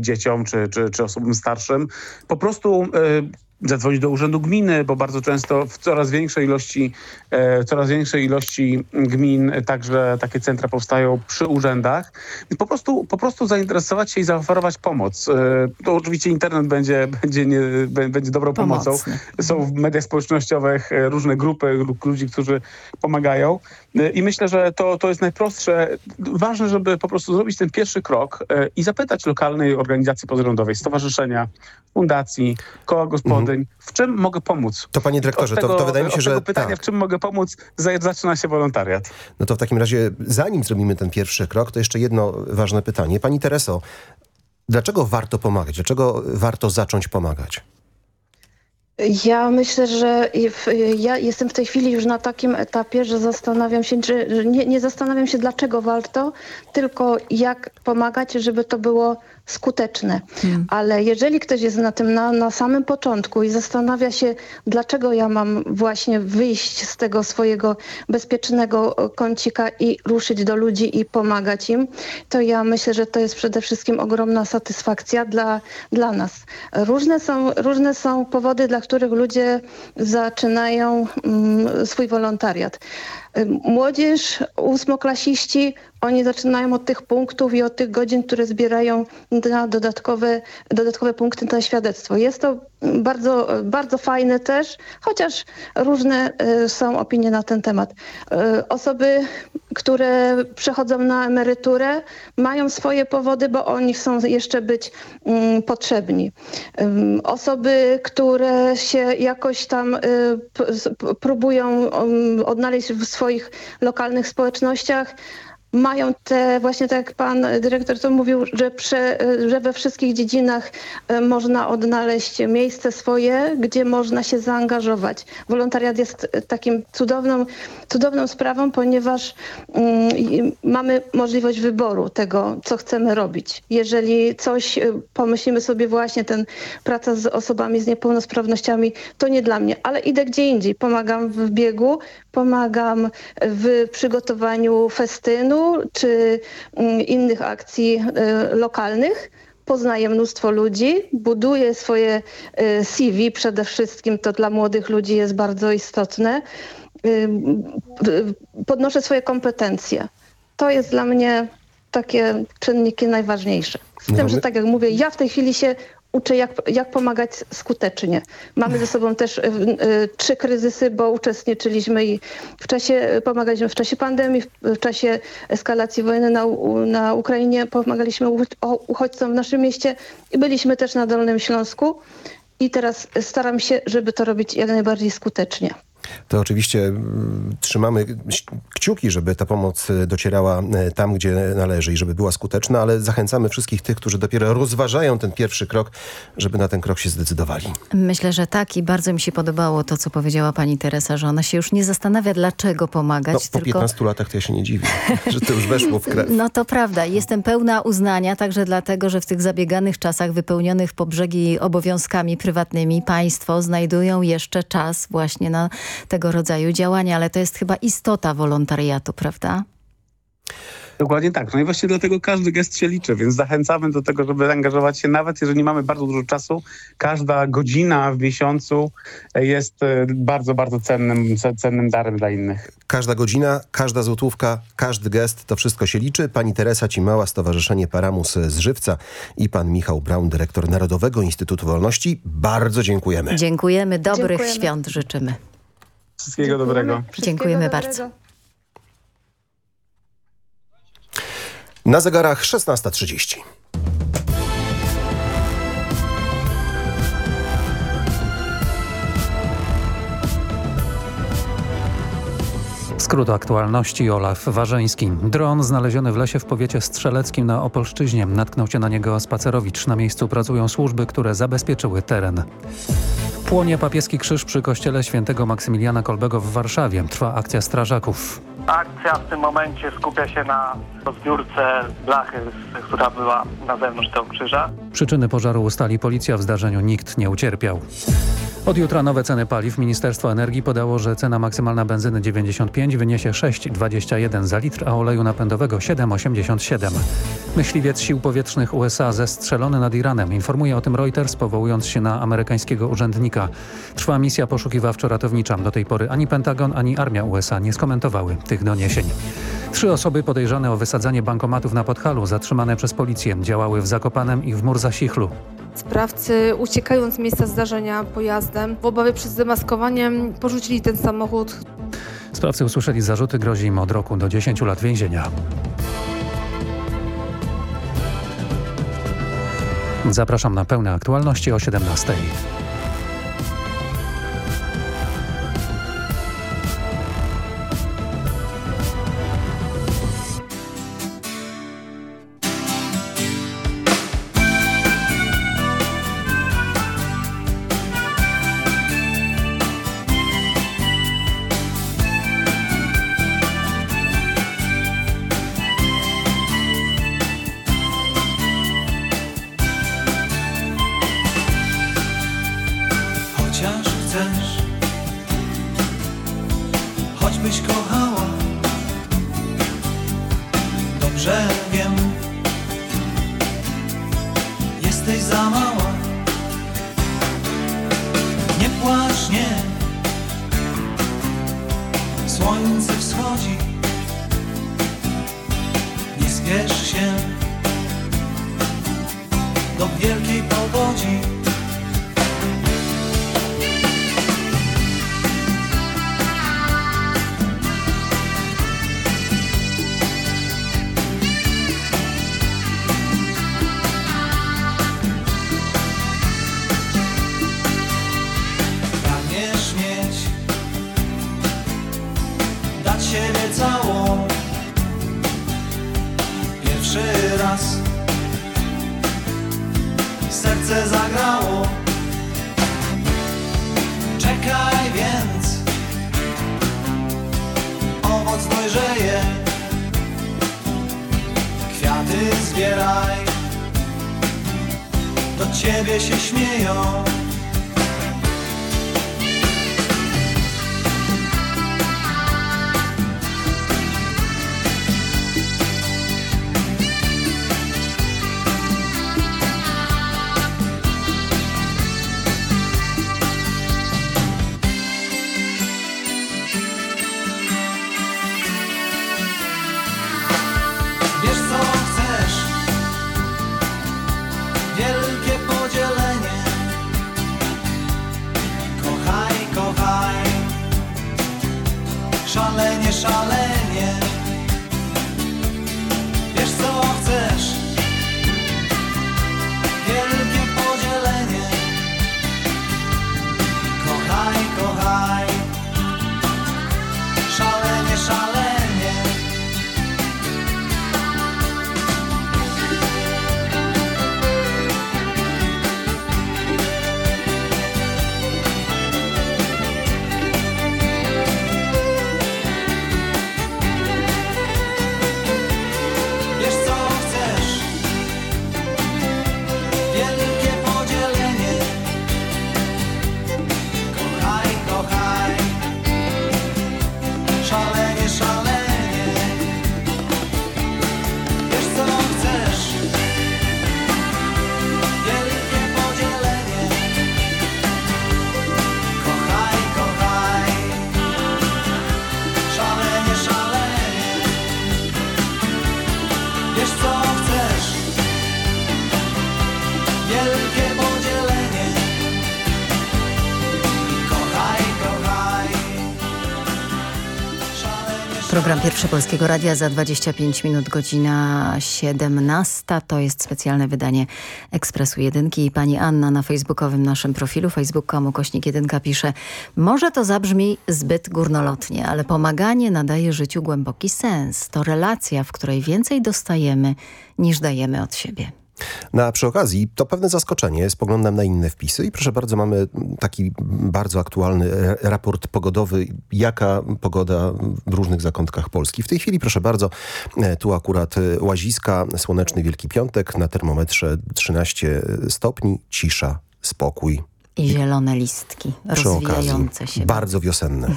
dzieciom czy, czy, czy osobom starszym. Po prostu e, zadzwonić do urzędu gminy, bo bardzo często w coraz większej ilości, e, coraz większej ilości gmin także takie centra powstają przy urzędach. I po prostu, po prostu zainteresować się i zaoferować pomoc. E, to oczywiście internet będzie, [LAUGHS] będzie, nie, będzie dobrą pomocą. Pomocny. Są w mediach społecznościowych e, różne grupy ludzi, którzy pomagają. E, I myślę, że to, to jest najprostsze. Ważne, żeby po prostu zrobić ten pierwszy krok e, i zapytać lokalnej organizacji pozarządowej, stowarzyszenia, fundacji, koła w czym mogę pomóc. To panie dyrektorze, Od to, tego- to wydaje mi się, że tego pytania, tak. w czym mogę pomóc, za- zaczyna się wolontariat. No to w takim razie, zanim zrobimy ten pierwszy krok, to jeszcze jedno ważne pytanie. Pani Tereso, dlaczego warto pomagać? Dlaczego warto zacząć pomagać? Ja myślę, że ja jestem w tej chwili już na takim etapie, że zastanawiam się, że że nie, nie zastanawiam się dlaczego warto, tylko jak pomagać, żeby to było skuteczne. Ale jeżeli ktoś jest na tym na, na samym początku i zastanawia się, dlaczego ja mam właśnie wyjść z tego swojego bezpiecznego e, kącika i ruszyć do ludzi i pomagać im, to ja myślę, że to jest przede wszystkim ogromna satysfakcja dla, dla nas. Różne są, różne są powody, dla których ludzie zaczynają mm, swój wolontariat. Młodzież, ósmoklasiści, oni zaczynają od tych punktów i od tych godzin, które zbierają na dodatkowe, dodatkowe punkty na świadectwo. Jest to bardzo, bardzo fajne też, chociaż różne y, są opinie na ten temat. Y, Osoby, które przechodzą na emeryturę, mają swoje powody, bo oni chcą jeszcze być mm, potrzebni. Osoby, które się jakoś tam p- próbują odnaleźć w swoich lokalnych społecznościach, mają te, właśnie tak jak pan dyrektor to mówił, że, prze, że we wszystkich dziedzinach e, można odnaleźć miejsce swoje, gdzie można się zaangażować. Wolontariat jest e, takim cudowną, cudowną sprawą, ponieważ mm, mamy możliwość wyboru tego, co chcemy robić. Jeżeli coś e, pomyślimy sobie właśnie, ten praca z osobami z niepełnosprawnościami, to nie dla mnie, ale idę gdzie indziej. Pomagam w biegu, pomagam w przygotowaniu festynu czy mm, innych akcji e, lokalnych. Poznaję mnóstwo ludzi, buduję swoje e, CV przede wszystkim, to dla młodych ludzi jest bardzo istotne. Y, Podnoszę swoje kompetencje. To jest dla mnie takie czynniki najważniejsze. Z tym, że tak jak mówię, ja w tej chwili się uczę, jak, jak pomagać skutecznie. Mamy ze sobą też y, y, trzy kryzysy, bo uczestniczyliśmy i w czasie, pomagaliśmy w czasie pandemii, w, w czasie eskalacji wojny na, na Ukrainie, pomagaliśmy u- o- uchodźcom w naszym mieście i byliśmy też na Dolnym Śląsku. I teraz staram się, żeby to robić jak najbardziej skutecznie. To oczywiście mm, trzymamy kciuki, żeby ta pomoc e, docierała e, tam, gdzie należy i żeby była skuteczna, ale zachęcamy wszystkich tych, którzy dopiero rozważają ten pierwszy krok, żeby na ten krok się zdecydowali. Myślę, że tak i bardzo mi się podobało to, co powiedziała pani Teresa, że ona się już nie zastanawia, dlaczego pomagać, No, po tylko... 15 latach to ja się nie dziwię, [LAUGHS] że to już weszło w krew. No to prawda. Jestem pełna uznania także dlatego, że w tych zabieganych czasach wypełnionych po brzegi obowiązkami prywatnymi państwo znajdują jeszcze czas właśnie na tego rodzaju działania, ale to jest chyba istota wolontariatu, prawda? Dokładnie tak. No i właśnie dlatego każdy gest się liczy, więc zachęcamy do tego, żeby angażować się, nawet jeżeli nie mamy bardzo dużo czasu. Każda godzina w miesiącu jest e, bardzo, bardzo cennym, ce- cennym darem dla innych. Każda godzina, każda złotówka, każdy gest, to wszystko się liczy. Pani Teresa Cimała, Stowarzyszenie Paramus z Żywca i pan Michał Braun, dyrektor Narodowego Instytutu Wolności. Bardzo dziękujemy. Dziękujemy. Dobrych Dziękujemy. świąt życzymy. Wszystkiego dobrego. Dziękujemy bardzo. Na zegarach 16.30. Skrót aktualności Olaf Warzeński. Dron znaleziony w lesie w powiecie strzeleckim na Opolszczyźnie. Natknął się na niego spacerowicz. Na miejscu pracują służby, które zabezpieczyły teren. Płonie papieski krzyż przy kościele świętego Maksymiliana Kolbego w Warszawie. Trwa akcja strażaków. Akcja w tym momencie skupia się na zbiórce blachy, która była na zewnątrz tego krzyża. Przyczyny pożaru ustali policja. W zdarzeniu nikt nie ucierpiał. Od jutra nowe ceny paliw. Ministerstwo Energii podało, że cena maksymalna benzyny 95 wyniesie 6,21 za litr, a oleju napędowego 7,87. Myśliwiec sił powietrznych USA zestrzelony nad Iranem. Informuje o tym Reuters, powołując się na amerykańskiego urzędnika. Trwa misja poszukiwawczo-ratownicza. Do tej pory ani Pentagon, ani armia USA nie skomentowały tych doniesień. Trzy osoby podejrzane o wysadzanie bankomatów na Podhalu, zatrzymane przez policję, działały w Zakopanem i w Murzasichlu. Sprawcy uciekając z miejsca zdarzenia pojazdem w obawie przed zdemaskowaniem porzucili ten samochód. Sprawcy usłyszeli zarzuty, grozi im od roku do 10 lat więzienia. Zapraszam na pełne aktualności o 17. all Pierwszy Polskiego Radia za 25 minut, godzina 17. To jest specjalne wydanie Ekspresu Jedynki. I pani Anna na facebookowym naszym profilu facebook.com kośnik jedynka pisze Może to zabrzmi zbyt górnolotnie, ale pomaganie nadaje życiu głęboki sens. To relacja, w której więcej dostajemy niż dajemy od siebie. No a przy okazji to pewne zaskoczenie spoglądam na inne wpisy i proszę bardzo mamy taki bardzo aktualny raport pogodowy, jaka pogoda w różnych zakątkach Polski. W tej chwili proszę bardzo, e, tu akurat e, Łaziska, słoneczny Wielki Piątek, na termometrze 13 stopni, cisza, spokój. I zielone listki Przy okazji rozwijające się. bardzo wiosenne.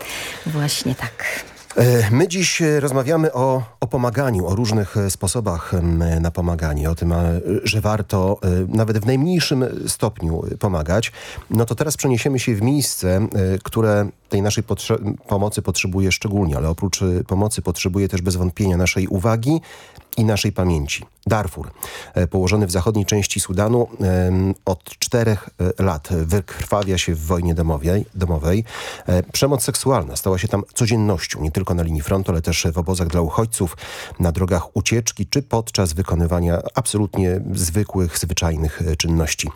[LAUGHS] Właśnie tak. E, My dziś e, rozmawiamy o, o pomaganiu, o różnych e, sposobach na pomaganie, o tym, że warto nawet w najmniejszym stopniu pomagać. No to teraz przeniesiemy się w miejsce, które tej naszej potrze pomocy potrzebuje szczególnie, ale oprócz e, pomocy potrzebuje też bez wątpienia naszej uwagi i naszej pamięci. Darfur, e, położony w zachodniej części Sudanu, od czterech e, lat wykrwawia się w wojnie domowej. domowej. E, Przemoc seksualna stała się tam codziennością, nie tylko na linii frontu, ale też w obozach dla uchodźców, na drogach ucieczki czy podczas wykonywania absolutnie zwykłych, zwyczajnych czynności.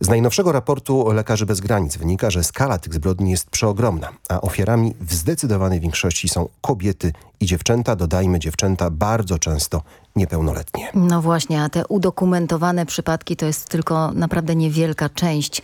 Z najnowszego raportu Lekarzy Bez Granic wynika, że skala tych zbrodni jest przeogromna, a ofiarami w zdecydowanej większości są kobiety i dziewczęta, dodajmy dziewczęta bardzo często niepełnoletnie. No właśnie, a te udokumentowane przypadki to jest tylko naprawdę niewielka część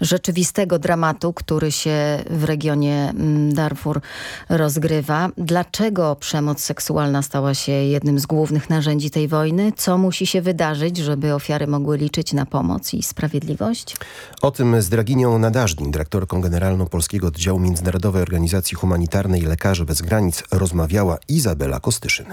rzeczywistego dramatu, który się w regionie mm, Darfur rozgrywa. Dlaczego przemoc seksualna stała się jednym z głównych narzędzi tej wojny? Co musi się wydarzyć, żeby ofiary mogły liczyć na pomoc i sprawiedliwość? O tym z Draginią Nadażdin, dyrektorką generalną Polskiego Oddziału Międzynarodowej Organizacji Humanitarnej Lekarzy Bez Granic rozmawiała Izabela Kostyszyn.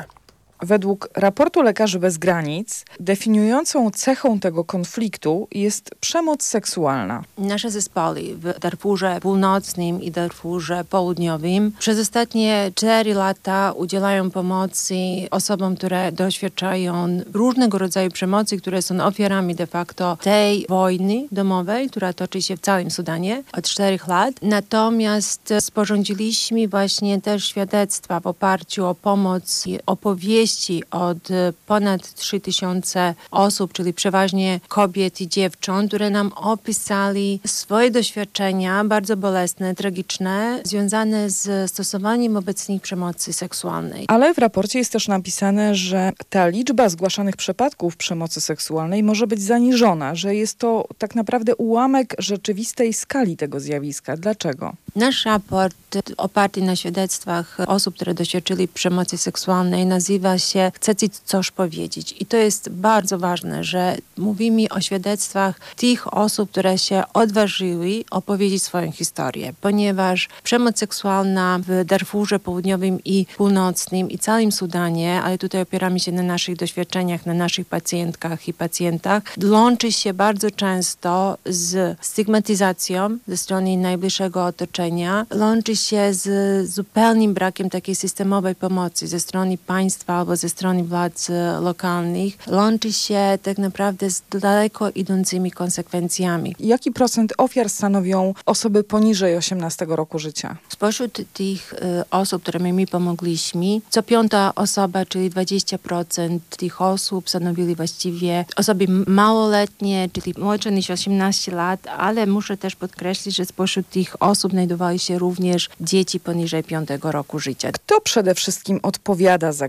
Według raportu Lekarzy Bez Granic definiującą cechą tego konfliktu jest przemoc seksualna. Nasze zespoły w Darfurze Północnym i Darfurze Południowym przez ostatnie cztery lata udzielają pomocy osobom, które doświadczają różnego rodzaju przemocy, które są ofiarami de facto tej wojny domowej, która toczy się w całym Sudanie od czterech lat. Natomiast sporządziliśmy właśnie też świadectwa w oparciu o pomoc i opowieści od e, ponad 3000 osób, czyli przeważnie kobiet i dziewcząt, które nam opisali swoje doświadczenia bardzo bolesne, tragiczne, związane z stosowaniem wobec nich przemocy seksualnej. Ale w raporcie jest też napisane, że ta liczba zgłaszanych przypadków przemocy seksualnej może być zaniżona, że jest to tak naprawdę ułamek rzeczywistej skali tego zjawiska. Dlaczego? Nasz raport oparty na świadectwach osób, które doświadczyli przemocy seksualnej nazywa się Chcę Ci coś powiedzieć. I to jest bardzo ważne, że mówimy o świadectwach tych osób, które się odważyły opowiedzieć swoją historię, ponieważ przemoc seksualna w Darfurze Południowym i Północnym i całym Sudanie, ale tutaj opieramy się na naszych doświadczeniach, na naszych pacjentkach i pacjentach, łączy się bardzo często z stygmatyzacją ze strony najbliższego otoczenia, łączy się z zupełnym brakiem takiej systemowej pomocy ze strony państwa albo ze strony władz e, lokalnych, łączy się tak naprawdę z daleko idącymi konsekwencjami. Jaki procent ofiar stanowią osoby poniżej 18 roku życia? Spośród tych e, osób, którym my pomogliśmy, co piąta osoba, czyli 20% tych osób stanowili właściwie osoby małoletnie, czyli młodsze niż 18 lat, ale muszę też podkreślić, że spośród tych osób znajdowały się również dzieci poniżej 5 roku życia. Kto przede wszystkim odpowiada za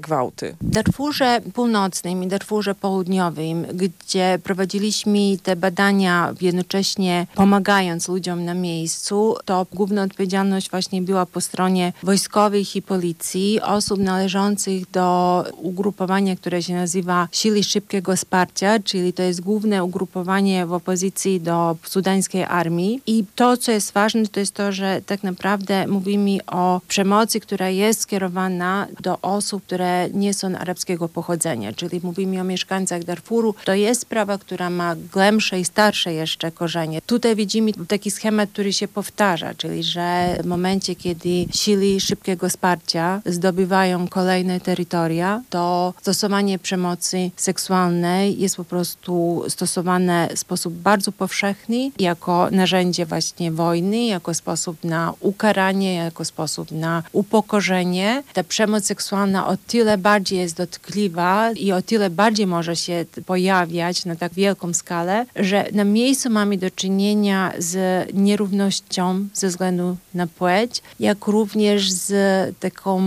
W Darfurze Północnym i Darfurze Południowym, gdzie prowadziliśmy te badania jednocześnie pomagając ludziom na miejscu, to główna odpowiedzialność właśnie była po stronie wojskowych i policji, osób należących do ugrupowania, które się nazywa Siły Szybkiego Wsparcia, czyli to jest główne ugrupowanie w opozycji do sudańskiej armii. I to, co jest ważne, to jest to, że tak naprawdę mówimy o przemocy, która jest skierowana do osób, które nie nie są arabskiego pochodzenia, czyli mówimy o mieszkańcach Darfuru. To jest sprawa, która ma głębsze i starsze jeszcze korzenie. Tutaj widzimy taki schemat, który się powtarza, czyli że w momencie, kiedy siły szybkiego wsparcia zdobywają kolejne terytoria, to stosowanie przemocy seksualnej jest po prostu stosowane w sposób bardzo powszechny jako narzędzie właśnie wojny, jako sposób na ukaranie, jako sposób na upokorzenie. Ta przemoc seksualna o tyle bardziej jest dotkliwa i o tyle bardziej może się pojawiać na tak wielką skalę, że na miejscu mamy do czynienia z nierównością ze względu na płeć, jak również z taką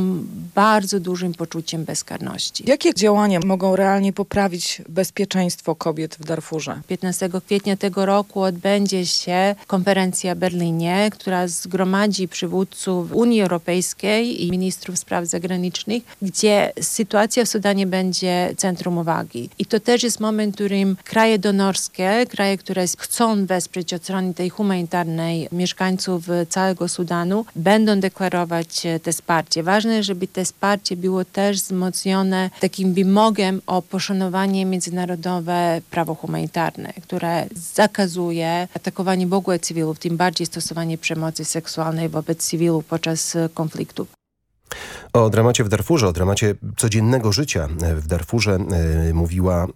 bardzo dużym poczuciem bezkarności. Jakie działania mogą realnie poprawić bezpieczeństwo kobiet w Darfurze? 15 kwietnia tego roku odbędzie się konferencja w Berlinie, która zgromadzi przywódców Unii Europejskiej i ministrów spraw zagranicznych, gdzie sytuacja w Sudanie będzie centrum uwagi. I to też jest moment, w którym kraje donorskie, kraje, które chcą wesprzeć od strony tej humanitarnej mieszkańców całego Sudanu, będą deklarować te wsparcie. Ważne, żeby te wsparcie było też wzmocnione takim wymogiem o poszanowanie międzynarodowe prawo humanitarne, które zakazuje atakowanie w ogóle cywilów, tym bardziej stosowanie przemocy seksualnej wobec cywilów podczas konfliktów. O dramacie w Darfurze, o dramacie codziennego życia w Darfurze e, mówiła e,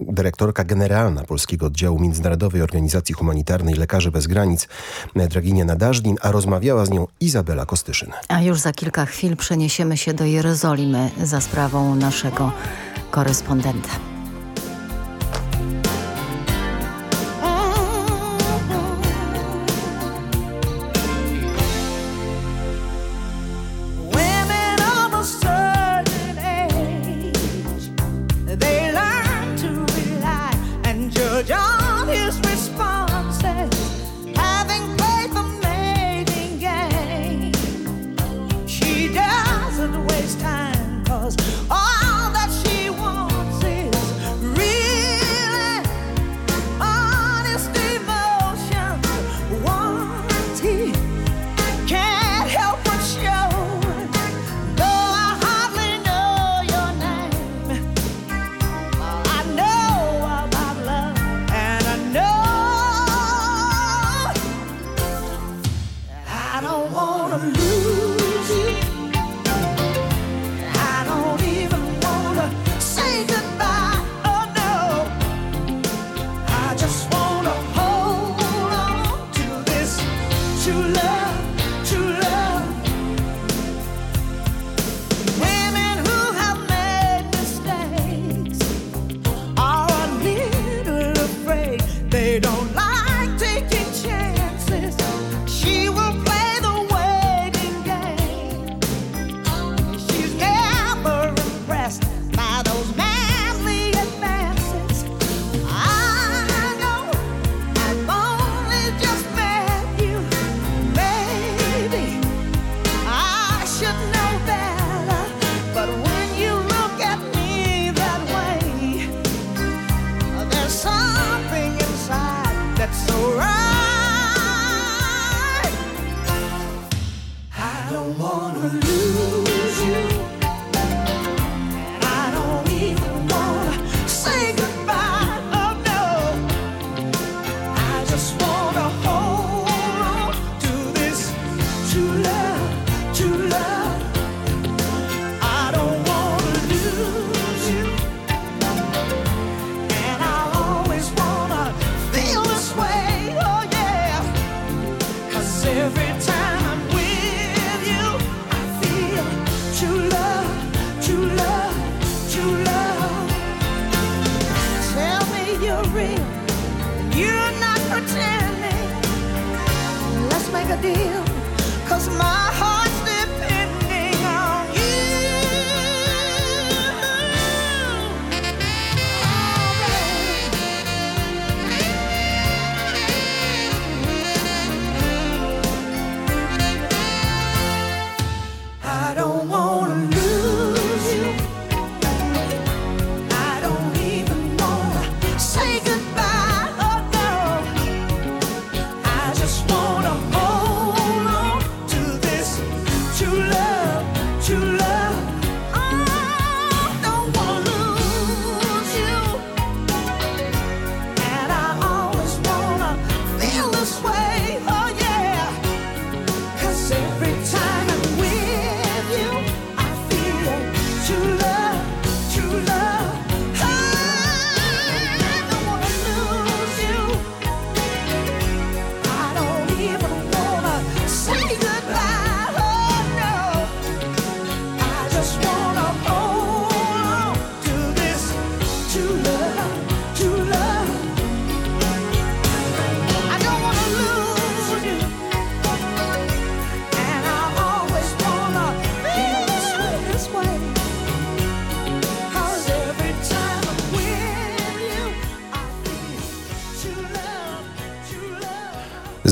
dyrektorka generalna Polskiego Oddziału Międzynarodowej Organizacji Humanitarnej Lekarzy Bez Granic e, Draginia Nadażdin, a rozmawiała z nią Izabela Kostyszyn. A już za kilka chwil przeniesiemy się do Jerozolimy za sprawą naszego korespondenta.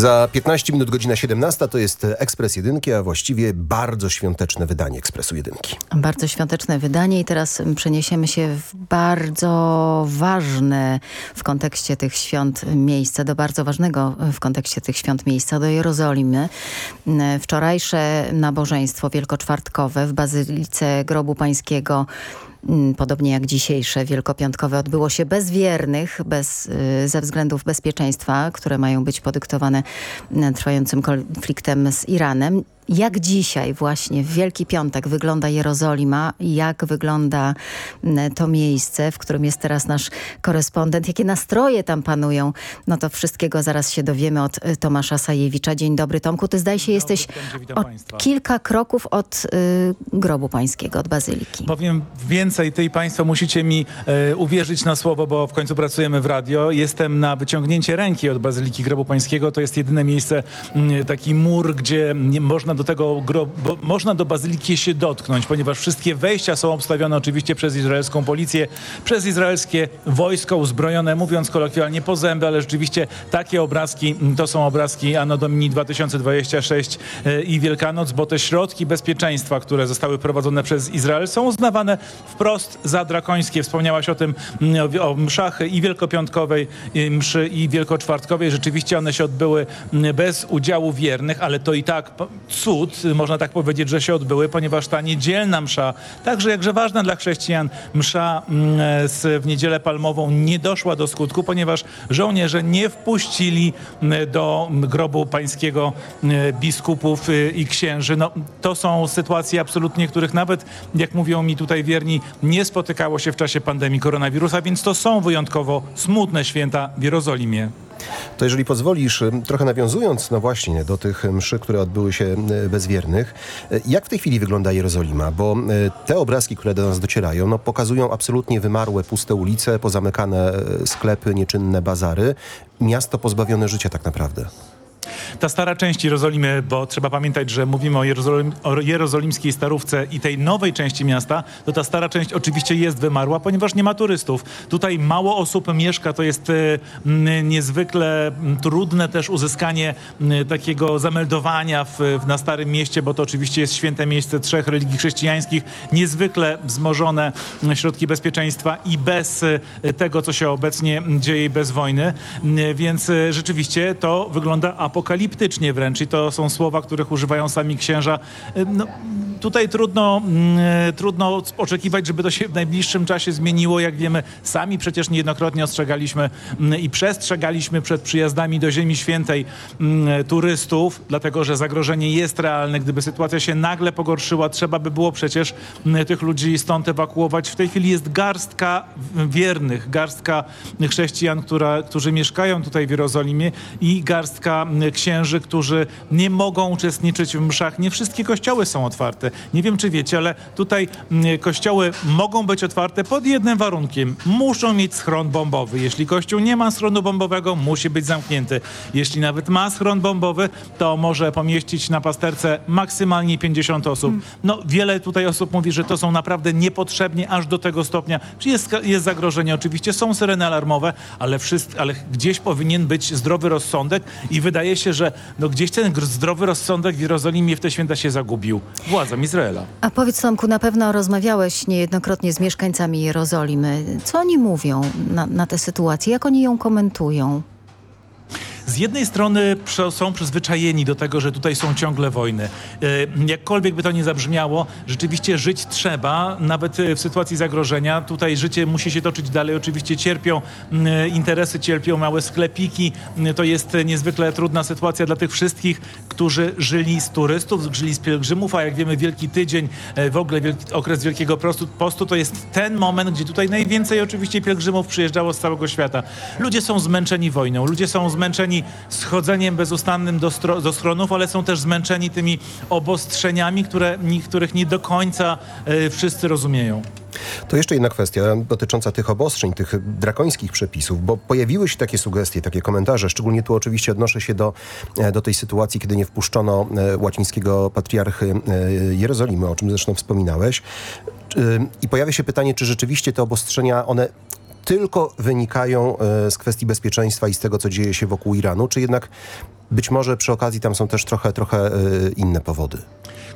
Za 15 minut godzina 17 to jest Ekspres Jedynki, a właściwie bardzo świąteczne wydanie Ekspresu Jedynki. Bardzo świąteczne wydanie i teraz przeniesiemy się w bardzo ważne w kontekście tych świąt miejsce, do bardzo ważnego w kontekście tych świąt miejsca, do Jerozolimy. Wczorajsze nabożeństwo wielkoczwartkowe w Bazylice Grobu Pańskiego podobnie jak dzisiejsze wielkopiątkowe, odbyło się bez wiernych, bez, y, ze względów bezpieczeństwa, które mają być podyktowane y, trwającym konfliktem z Iranem. Jak dzisiaj właśnie w Wielki Piątek wygląda Jerozolima, jak wygląda to miejsce, w którym jest teraz nasz korespondent, jakie nastroje tam panują, no to wszystkiego zaraz się dowiemy od y, Tomasza Sajewicza. Dzień dobry Tomku, ty zdaje się jesteś kilka kroków od y, grobu pańskiego, od bazyliki. Powiem więcej, ty i państwo musicie mi y, uwierzyć na słowo, bo w końcu pracujemy w radio. Jestem na wyciągnięcie ręki od bazyliki grobu pańskiego. To jest jedyne miejsce, y, taki mur, gdzie nie można do tego grobu, można do bazyliki się dotknąć, ponieważ wszystkie wejścia są obstawione oczywiście przez izraelską policję, przez izraelskie wojsko uzbrojone, mówiąc kolokwialnie po zęby, ale rzeczywiście takie obrazki to są obrazki Anno Domini 2026 y, i Wielkanoc, bo te środki bezpieczeństwa, które zostały wprowadzone przez Izrael są uznawane wprost za drakońskie. Wspomniałaś o tym mm, o, mszach i wielkopiątkowej mszy i wielkoczwartkowej. Rzeczywiście one się odbyły mm, bez udziału wiernych, ale to i tak cud, można tak powiedzieć, że się odbyły, ponieważ ta niedzielna msza, także jakże ważna dla chrześcijan, msza mm, w niedzielę palmową nie doszła do skutku, ponieważ żołnierze nie wpuścili do grobu pańskiego biskupów y, i księży. No, to są sytuacje absolutnie, których nawet, jak mówią mi tutaj wierni, nie spotykało się w czasie pandemii koronawirusa, więc to są wyjątkowo smutne święta w Jerozolimie. To jeżeli pozwolisz, trochę nawiązując no właśnie do tych mszy, które odbyły się bezwiernych, jak w tej chwili wygląda Jerozolima? Bo te obrazki, które do nas docierają, no pokazują absolutnie wymarłe, puste ulice, pozamykane sklepy, nieczynne bazary. Miasto pozbawione życia tak naprawdę. Ta stara część Jerozolimy, bo trzeba pamiętać, że mówimy o, Jerozolim, o jerozolimskiej starówce i tej nowej części miasta, to ta stara część oczywiście jest wymarła, ponieważ nie ma turystów. Tutaj mało osób mieszka, to jest y, niezwykle trudne też uzyskanie y, takiego zameldowania w, na Starym Mieście, bo to oczywiście jest święte miejsce trzech religii chrześcijańskich, niezwykle wzmożone środki bezpieczeństwa i bez y, tego, co się obecnie dzieje, bez wojny, więc rzeczywiście to wygląda apokaliptycznie wręcz i to są słowa, których używają sami księża. No, tutaj trudno, mm, trudno oczekiwać, żeby to się w najbliższym czasie zmieniło. Jak wiemy, sami przecież niejednokrotnie ostrzegaliśmy mm, i przestrzegaliśmy przed przyjazdami do Ziemi Świętej mm, turystów, dlatego że zagrożenie jest realne. Gdyby sytuacja się nagle pogorszyła, trzeba by było przecież tych ludzi stąd ewakuować. W tej chwili jest garstka wiernych, garstka chrześcijan, która, którzy mieszkają tutaj w Jerozolimie i garstka księży, którzy nie mogą uczestniczyć w mszach. Nie wszystkie kościoły są otwarte. Nie wiem, czy wiecie, ale tutaj kościoły mogą być otwarte pod jednym warunkiem. Muszą mieć schron bombowy. Jeśli kościół nie ma schronu bombowego, musi być zamknięty. Jeśli nawet ma schron bombowy, to może pomieścić na pasterce maksymalnie 50 osób. No, wiele tutaj osób mówi, że to są naprawdę niepotrzebnie aż do tego stopnia. Jest, jest zagrożenie. Oczywiście są syreny alarmowe, ale, wszyscy, ale gdzieś powinien być zdrowy rozsądek i wydaje się, że no, gdzieś ten zdrowy rozsądek w Jerozolimie w te święta się zagubił. Izraela. A powiedz Tomku, na pewno rozmawiałeś niejednokrotnie z mieszkańcami Jerozolimy. Co oni mówią na, na tę sytuację? Jak oni ją komentują? Z jednej strony są przyzwyczajeni do tego, że tutaj są ciągle wojny. E, jakkolwiek by to nie zabrzmiało, rzeczywiście żyć trzeba, nawet w sytuacji zagrożenia. Tutaj życie musi się toczyć dalej. Oczywiście cierpią interesy, cierpią małe sklepiki. To jest niezwykle trudna sytuacja dla tych wszystkich, którzy żyli z turystów, żyli z pielgrzymów, a jak wiemy Wielki Tydzień, e, w ogóle wielki, okres Wielkiego Postu, postu to jest ten moment, gdzie tutaj najwięcej oczywiście pielgrzymów przyjeżdżało z całego świata. Ludzie są zmęczeni wojną, ludzie są zmęczeni schodzeniem bezustannym do, do schronów, ale są też zmęczeni tymi obostrzeniami, które, których nie do końca y, wszyscy rozumieją. To jeszcze jedna kwestia dotycząca tych obostrzeń, tych drakońskich przepisów, bo pojawiły się takie sugestie, takie komentarze, szczególnie tu oczywiście odnoszę się do, e, do tej sytuacji, kiedy nie wpuszczono e, łacińskiego patriarchy Jerozolimy, o czym zresztą wspominałeś. I pojawia się pytanie, czy rzeczywiście te obostrzenia, one tylko wynikają e, z kwestii bezpieczeństwa i z tego, co dzieje się wokół Iranu, czy jednak być może przy okazji tam są też trochę, trochę e, inne powody?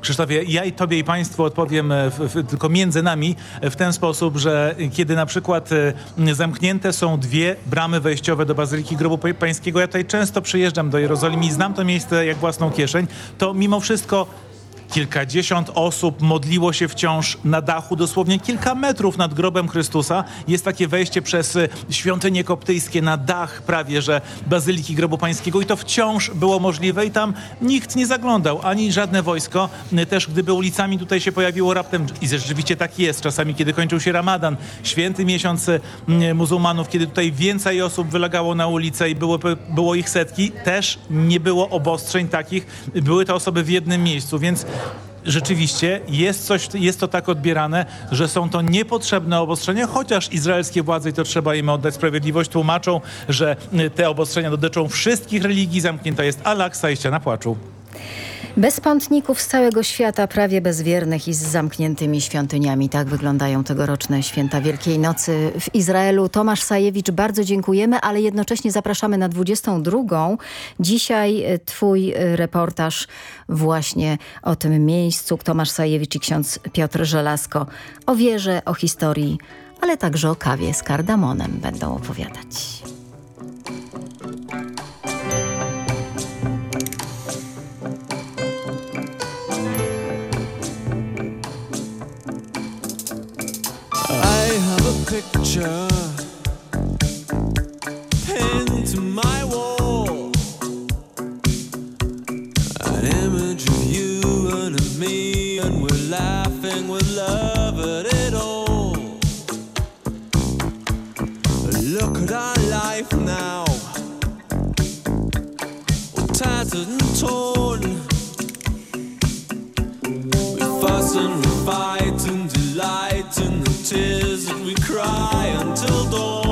Krzysztofie, ja i tobie i państwu odpowiem e, w, w, tylko między nami w ten sposób, że kiedy na przykład zamknięte są dwie bramy wejściowe do Bazyliki Grobu Pa- Pańskiego, ja tutaj często przyjeżdżam do Jerozolimy i znam to miejsce jak własną kieszeń, to mimo wszystko Kilkadziesiąt osób modliło się wciąż na dachu, dosłownie kilka metrów nad grobem Chrystusa. Jest takie wejście przez y, świątynie koptyjskie na dach prawie, że Bazyliki Grobu Pańskiego i to wciąż było możliwe i tam nikt nie zaglądał, ani żadne wojsko. Y, Też gdyby ulicami tutaj się pojawiło raptem, i rzeczywiście tak jest, czasami kiedy kończył się Ramadan, święty miesiąc y, muzułmanów, kiedy tutaj więcej osób wylegało na ulicę i było, było ich setki, też nie było obostrzeń takich, były to osoby w jednym miejscu, więc rzeczywiście jest, coś, jest to tak odbierane, że są to niepotrzebne obostrzenia, chociaż izraelskie władze, i to trzeba im oddać sprawiedliwość, tłumaczą, że y, te obostrzenia dotyczą wszystkich religii, zamknięta jest Al-Aqsa i ściana płaczu. Bez pątników z całego świata, prawie bezwiernych i z zamkniętymi świątyniami. Tak wyglądają tegoroczne święta Wielkiej Nocy w Izraelu. Tomasz Sajewicz, bardzo dziękujemy, ale jednocześnie zapraszamy na 22. Dzisiaj e, twój e, reportaż właśnie o tym miejscu. Tomasz Sajewicz i ksiądz Piotr Żelazko o wierze, o historii, ale także o kawie z kardamonem będą opowiadać. Picture pinned to my wall. An image of you and of me, and we're laughing with love at it all. Look at our life now, all tattered and torn. We fuss and we fight tears that we cry until dawn.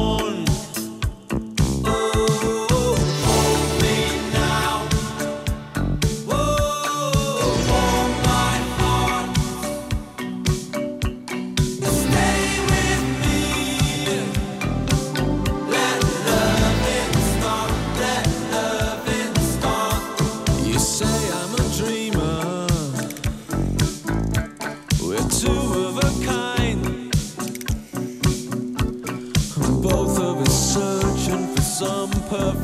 Perfect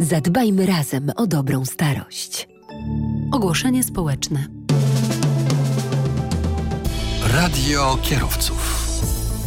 Zadbajmy razem o dobrą starość. Ogłoszenie społeczne. Radio kierowców.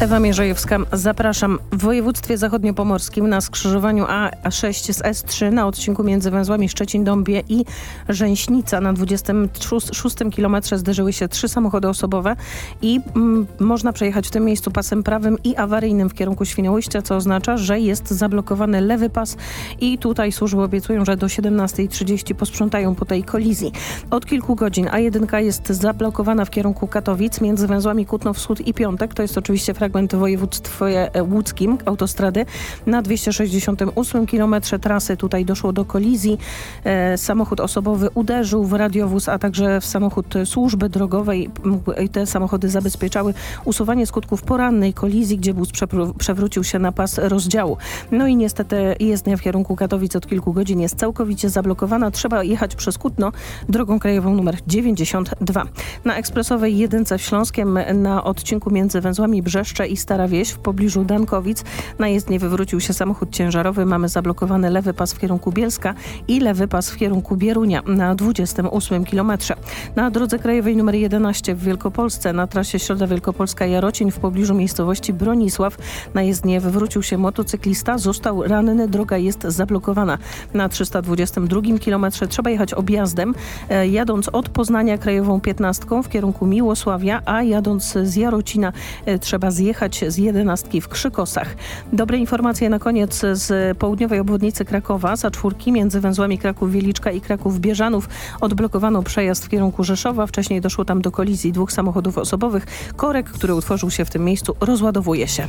Ewa Mierzejewska, zapraszam. W województwie zachodniopomorskim na skrzyżowaniu A6 z S3 na odcinku między węzłami Szczecin-Dąbie i Rzęśnica na 26 kilometrze zderzyły się trzy samochody osobowe i mm, można przejechać w tym miejscu pasem prawym i awaryjnym w kierunku Świnoujścia, co oznacza, że jest zablokowany lewy pas i tutaj służby obiecują, że do 17.30 posprzątają po tej kolizji. Od kilku godzin A1 jest zablokowana w kierunku Katowic między węzłami Kutno Wschód i Piątek. To jest oczywiście w województwie e, łódzkim autostrady. Na 268 km trasy tutaj doszło do kolizji. E, samochód osobowy uderzył w radiowóz, a także w samochód służby drogowej. Te samochody zabezpieczały usuwanie skutków porannej kolizji, gdzie wóz przewrócił się na pas rozdziału. No i niestety jezdnia w kierunku Katowic od kilku godzin jest całkowicie zablokowana. Trzeba jechać przez Kutno drogą krajową numer 92. Na ekspresowej jedynce w Śląskiem na odcinku między węzłami I Stara Wieś w pobliżu Dankowic na jezdnię wywrócił się samochód ciężarowy. Mamy zablokowany lewy pas w kierunku Bielska i lewy pas w kierunku Bierunia na 28 kilometrze. Na drodze krajowej nr 11 w Wielkopolsce na trasie Środa Wielkopolska-Jarocin w pobliżu miejscowości Bronisław na jezdnię wywrócił się motocyklista. Został ranny. Droga jest zablokowana. Na 322 kilometrze trzeba jechać objazdem, e, jadąc od Poznania krajową 15 w kierunku Miłosławia, a jadąc z Jarocina e, trzeba zjechać z jedenastki w Krzykosach. Dobre informacje na koniec z południowej obwodnicy Krakowa. Za czwórki między węzłami Kraków-Wieliczka i Kraków-Bieżanów odblokowano przejazd w kierunku Rzeszowa. Wcześniej doszło tam do kolizji dwóch samochodów osobowych. Korek, który utworzył się w tym miejscu, rozładowuje się.